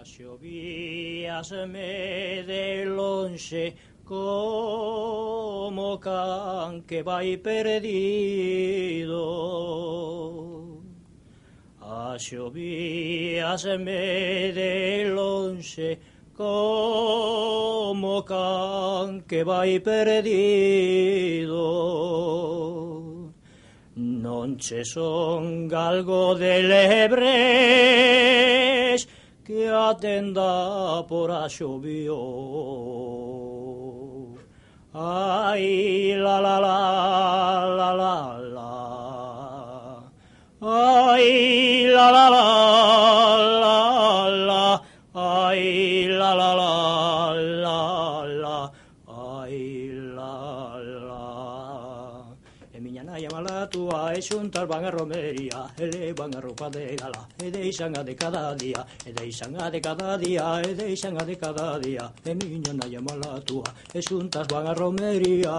Axovíasme de lonxe como can que vai perdido. Axovíasme de lonxe como can que vai perdido. Non che son galgo de lebre que atenda por a xovío Ai la la la la la la Ai la la la la la Ai la la la la la Ai Miña nai malatua e xuntas van a romería E levan a roupa de gala. E deixan a de cada día E deixan a de cada día e deixan a de cada día E miña nai malatua e xuntas van a romería